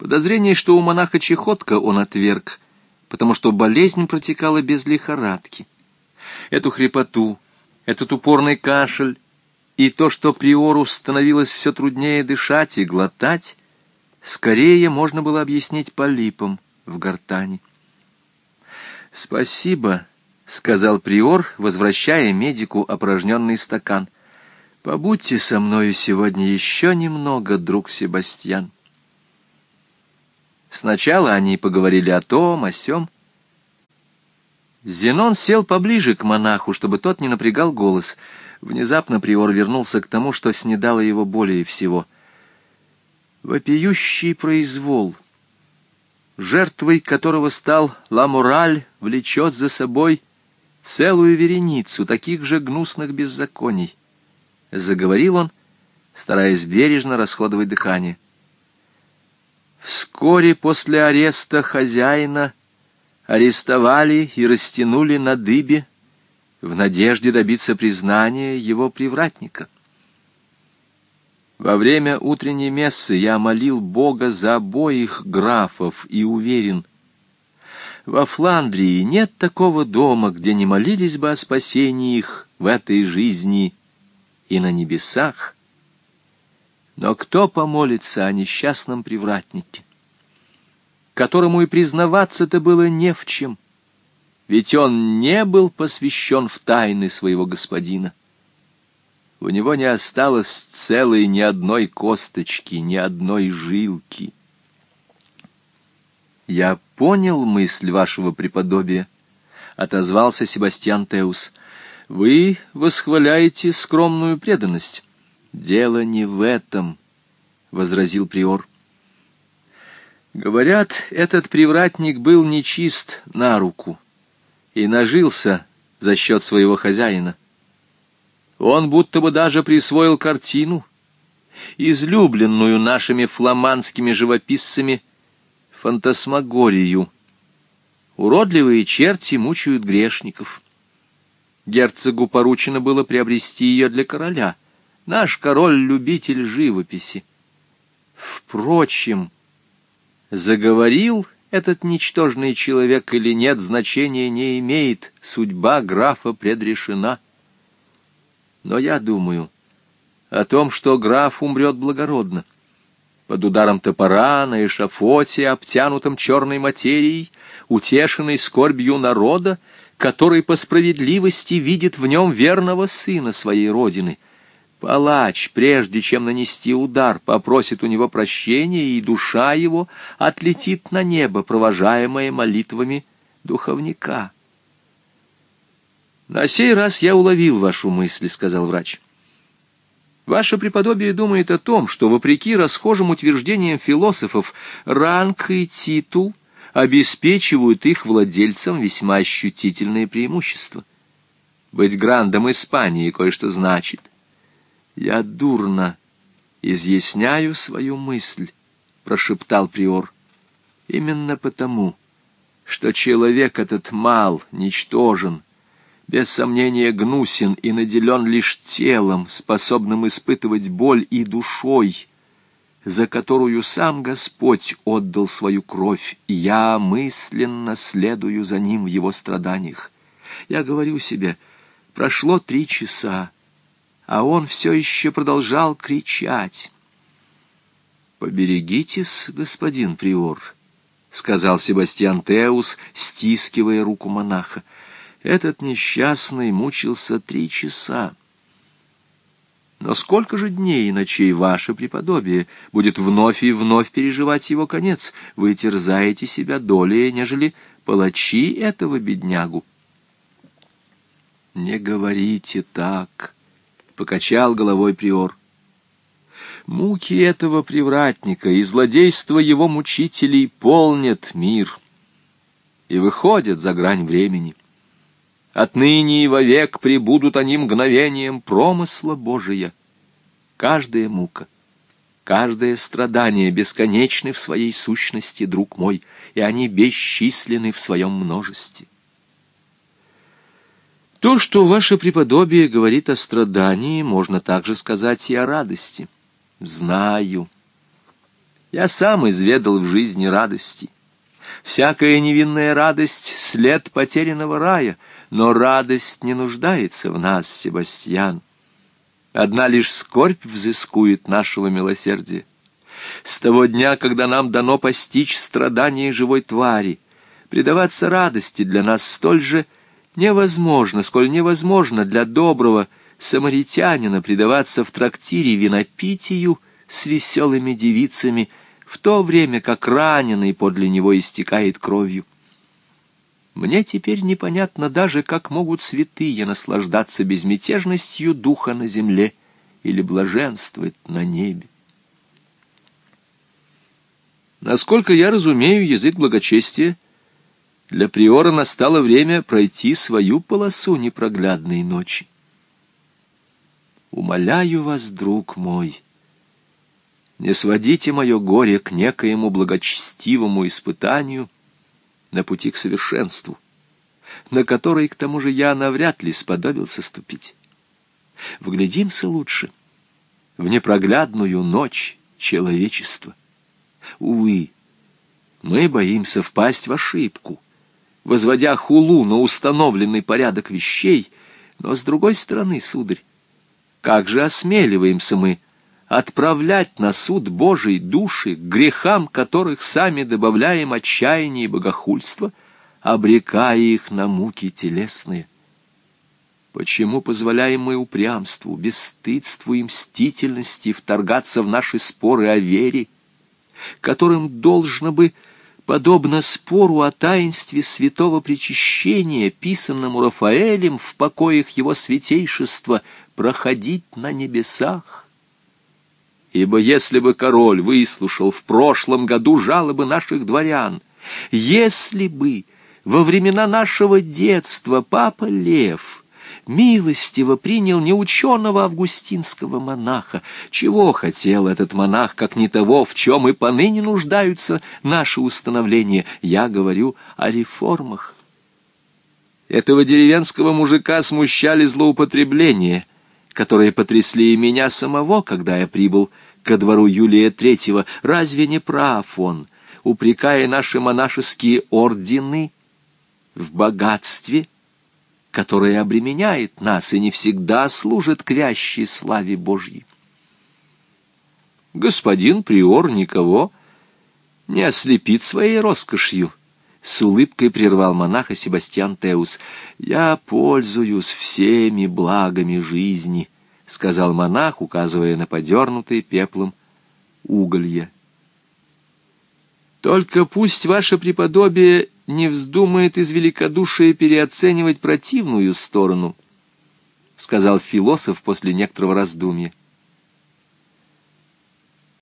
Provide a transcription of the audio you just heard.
Подозрение, что у монаха чехотка, он отверг, потому что болезнь протекала без лихорадки. Эту хрипоту, этот упорный кашель и то, что приору становилось все труднее дышать и глотать, скорее можно было объяснить полипом в гортани. «Спасибо», — сказал приор, возвращая медику опорожненный стакан. «Побудьте со мною сегодня еще немного, друг Себастьян». Сначала они поговорили о том, о сём. Зенон сел поближе к монаху, чтобы тот не напрягал голос. Внезапно приор вернулся к тому, что снедало его более всего. Вопиющий произвол, жертвой которого стал Ламураль, влечет за собой целую вереницу таких же гнусных беззаконий. Заговорил он, стараясь бережно расходовать дыхание. Вскоре после ареста хозяина арестовали и растянули на дыбе в надежде добиться признания его привратника. Во время утренней мессы я молил Бога за обоих графов и уверен, во Фландрии нет такого дома, где не молились бы о спасении их в этой жизни и на небесах, но кто помолится о несчастном привратнике, которому и признаваться-то было не в чем, ведь он не был посвящен в тайны своего господина. У него не осталось целой ни одной косточки, ни одной жилки. «Я понял мысль вашего преподобия», — отозвался Себастьян Теус. «Вы восхваляете скромную преданность». «Дело не в этом», — возразил приор. Говорят, этот привратник был нечист на руку и нажился за счет своего хозяина. Он будто бы даже присвоил картину, излюбленную нашими фламандскими живописцами фантасмагорию. Уродливые черти мучают грешников. Герцогу поручено было приобрести ее для короля — Наш король-любитель живописи. Впрочем, заговорил этот ничтожный человек или нет, значения не имеет, судьба графа предрешена. Но я думаю о том, что граф умрет благородно, под ударом топора на эшафоте, обтянутом черной материей, утешенной скорбью народа, который по справедливости видит в нем верного сына своей родины — Палач, прежде чем нанести удар, попросит у него прощения, и душа его отлетит на небо, провожаемая молитвами духовника. «На сей раз я уловил вашу мысль», — сказал врач. «Ваше преподобие думает о том, что, вопреки расхожим утверждениям философов, ранг и титул обеспечивают их владельцам весьма ощутительные преимущества. Быть грандом Испании кое-что значит». «Я дурно изъясняю свою мысль», — прошептал приор. «Именно потому, что человек этот мал, ничтожен, без сомнения гнусен и наделен лишь телом, способным испытывать боль и душой, за которую сам Господь отдал свою кровь, я мысленно следую за ним в его страданиях. Я говорю себе, прошло три часа, а он все еще продолжал кричать. «Поберегитесь, господин Приор», — сказал Себастьян Теус, стискивая руку монаха. «Этот несчастный мучился три часа». Но сколько же дней и ночей ваше преподобие будет вновь и вновь переживать его конец? Вы терзаете себя долей, нежели палачи этого беднягу. Не говорите так, покачал головой приор. Муки этого привратника и злодейство его мучителей полнят мир и выходят за грань времени. Отныне и вовек прибудут они мгновением промысла Божия. Каждая мука, каждое страдание бесконечны в своей сущности, друг мой, и они бесчисленны в своем множестве. То, что ваше преподобие говорит о страдании, можно также сказать и о радости. Знаю. Я сам изведал в жизни радости. Всякая невинная радость — след потерянного рая, но радость не нуждается в нас, Себастьян. Одна лишь скорбь взыскует нашего милосердия. С того дня, когда нам дано постичь страдания живой твари, предаваться радости для нас столь же невозможно, сколь невозможно для доброго самаритянина предаваться в трактире винопитию с веселыми девицами, в то время как раненый подле него истекает кровью. Мне теперь непонятно даже, как могут святые наслаждаться безмятежностью духа на земле или блаженствовать на небе. Насколько я разумею язык благочестия, для приора настало время пройти свою полосу непроглядной ночи. Умоляю вас, друг мой, не сводите мое горе к некоему благочестивому испытанию на пути к совершенству, на который, к тому же, я навряд ли сподобился ступить. Вглядимся лучше в непроглядную ночь человечества. Увы, мы боимся впасть в ошибку, возводя хулу на установленный порядок вещей, но, с другой стороны, сударь, как же осмеливаемся мы отправлять на суд Божий души, грехам которых сами добавляем отчаяние и богохульство, обрекая их на муки телесные? Почему позволяем мы упрямству, бесстыдству и мстительности вторгаться в наши споры о вере, которым должно бы, подобно спору о таинстве святого причащения, писанному Рафаэлем в покоях его святейшества, проходить на небесах? Ибо если бы король выслушал в прошлом году жалобы наших дворян, если бы во времена нашего детства папа Лев — милостиво принял неученого августинского монаха. Чего хотел этот монах, как не того, в чем и поныне нуждаются наши установления? Я говорю о реформах. Этого деревенского мужика смущали злоупотребления, которые потрясли и меня самого, когда я прибыл ко двору Юлия Третьего. Разве не прав он, упрекая наши монашеские ордены в богатстве, которое обременяет нас и не всегда служит к вящей славе Божьей. Господин приор никого не ослепит своей роскошью, — с улыбкой прервал монаха Себастьян Теус. «Я пользуюсь всеми благами жизни», — сказал монах, указывая на подернутые пеплом уголья. «Только пусть ваше преподобие не вздумает из великодушия переоценивать противную сторону, — сказал философ после некоторого раздумья.